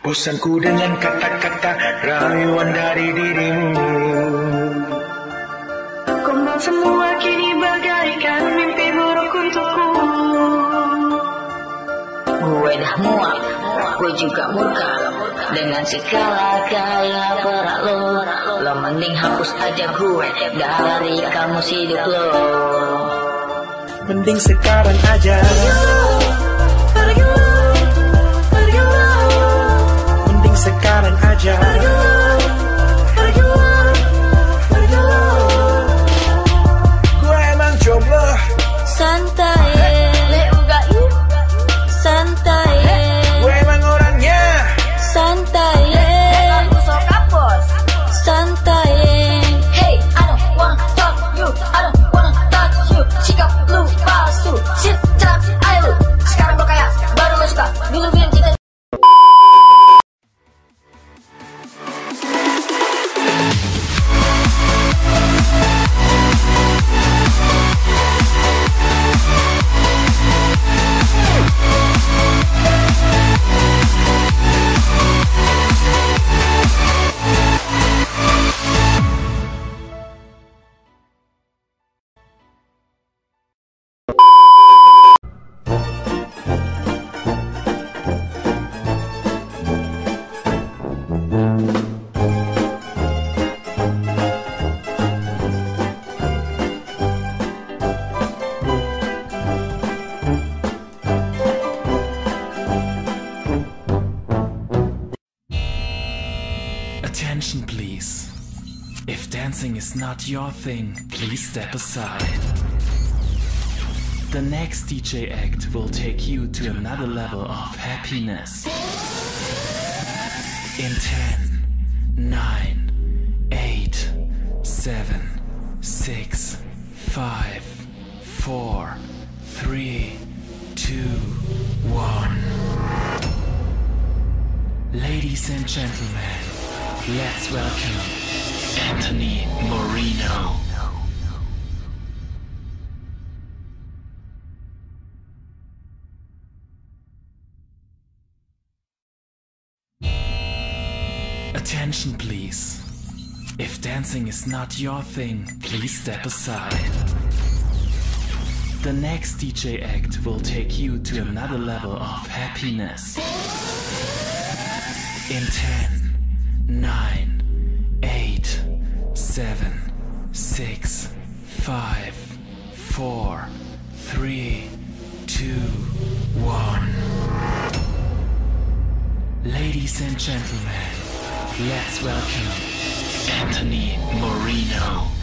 Bosanku dengan kata-kata rayuan dari dirimu. Membuat semua kini bagaikan mimpi buruk untukku. Gue dah muak, gue juga murka. Dengan segala gaya perak lo Lo mending hapus aja gue dari kamus hidup lo. Mending sekarang aja sekarang aja Attention, please. If dancing is not your thing, please step aside. The next DJ act will take you to another level of happiness. In 10, 9, 8, 7, 6, 5, 4, 3, 2, 1. Ladies and gentlemen, let's welcome Anthony Moreno. Attention, please. If dancing is not your thing, please step aside. The next DJ act will take you to another level of happiness. In 10, 9, 8, 7, 6, 5, 4, 3, 2, 1. Ladies and gentlemen, let's welcome Anthony Moreno.